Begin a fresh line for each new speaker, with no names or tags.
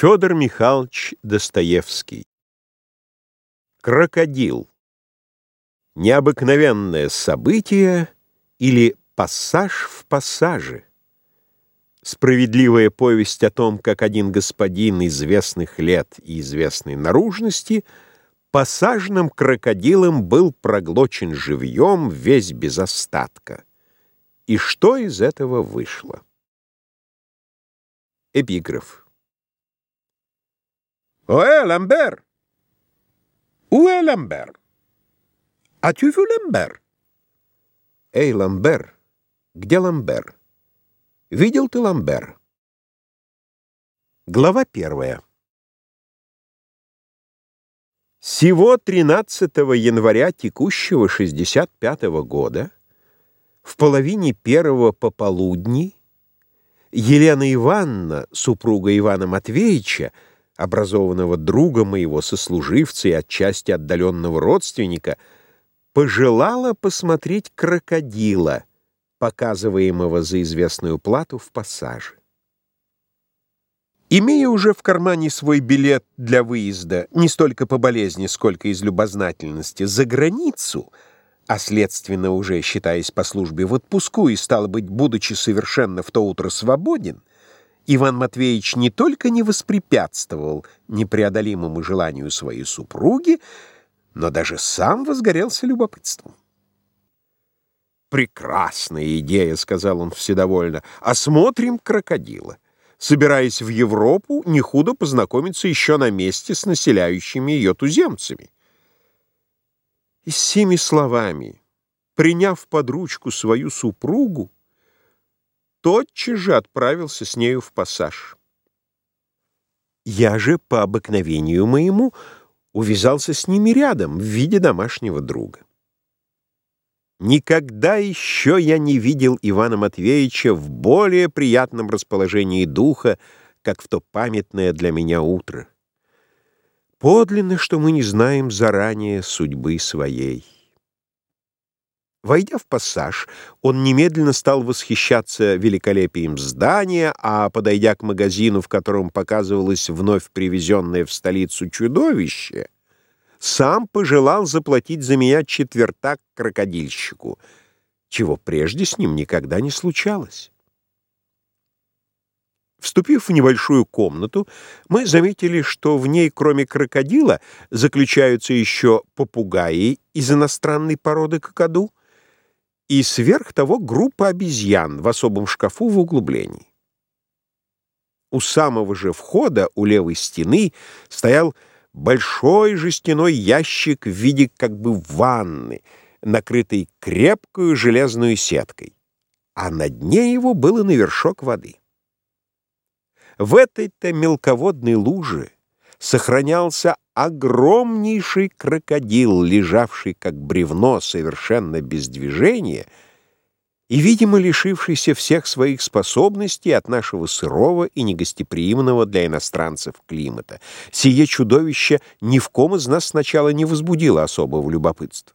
Федор Михайлович Достоевский Крокодил Необыкновенное событие или пассаж в пассаже Справедливая повесть о том, как один господин известных лет и известной наружности пассажным крокодилом был проглочен живьем весь без остатка. И что из этого вышло? Эпиграф
Ohé, Lambert Où est Lambert As-tu vu Lambert
Эй, Ламбер, где Ламбер? Видел ты Ламбер? Глава первая. Сего 13 января текущего 65 -го года в половине первого пополудни Елена Ивановна, супруга Ивана Матвеевича, образованного друга моего сослуживца и отчасти отдаленного родственника, пожелала посмотреть крокодила, показываемого за известную плату в пассаже. Имея уже в кармане свой билет для выезда не столько по болезни, сколько из любознательности за границу, а следственно уже считаясь по службе в отпуску и, стало быть, будучи совершенно в то утро свободен, Иван Матвеевич не только не воспрепятствовал непреодолимому желанию своей супруги, но даже сам возгорелся любопытством. «Прекрасная идея», — сказал он вседовольно, — «осмотрим крокодила. Собираясь в Европу, не худо познакомиться еще на месте с населяющими ее туземцами». И с семи словами, приняв под ручку свою супругу, тотчас же отправился с нею в пассаж. Я же, по обыкновению моему, увязался с ними рядом в виде домашнего друга. Никогда еще я не видел Ивана Матвеевича в более приятном расположении духа, как в то памятное для меня утро. Подлинно, что мы не знаем заранее судьбы своей. Войдя в пассаж, он немедленно стал восхищаться великолепием здания, а, подойдя к магазину, в котором показывалось вновь привезенное в столицу чудовище, сам пожелал заплатить за меня четвертак крокодильщику, чего прежде с ним никогда не случалось. Вступив в небольшую комнату, мы заметили, что в ней, кроме крокодила, заключаются еще попугаи из иностранной породы кокоду, и сверх того группа обезьян в особом шкафу в углублении. У самого же входа, у левой стены, стоял большой жестяной ящик в виде как бы ванны, накрытый крепкую железную сеткой, а на дне его было навершок воды. В этой-то мелководной луже сохранялся огромнейший крокодил, лежавший как бревно совершенно без движения и, видимо, лишившийся всех своих способностей от нашего сырого и негостеприимного для иностранцев климата. Сие чудовище ни в ком из нас сначала не возбудило особого любопытства.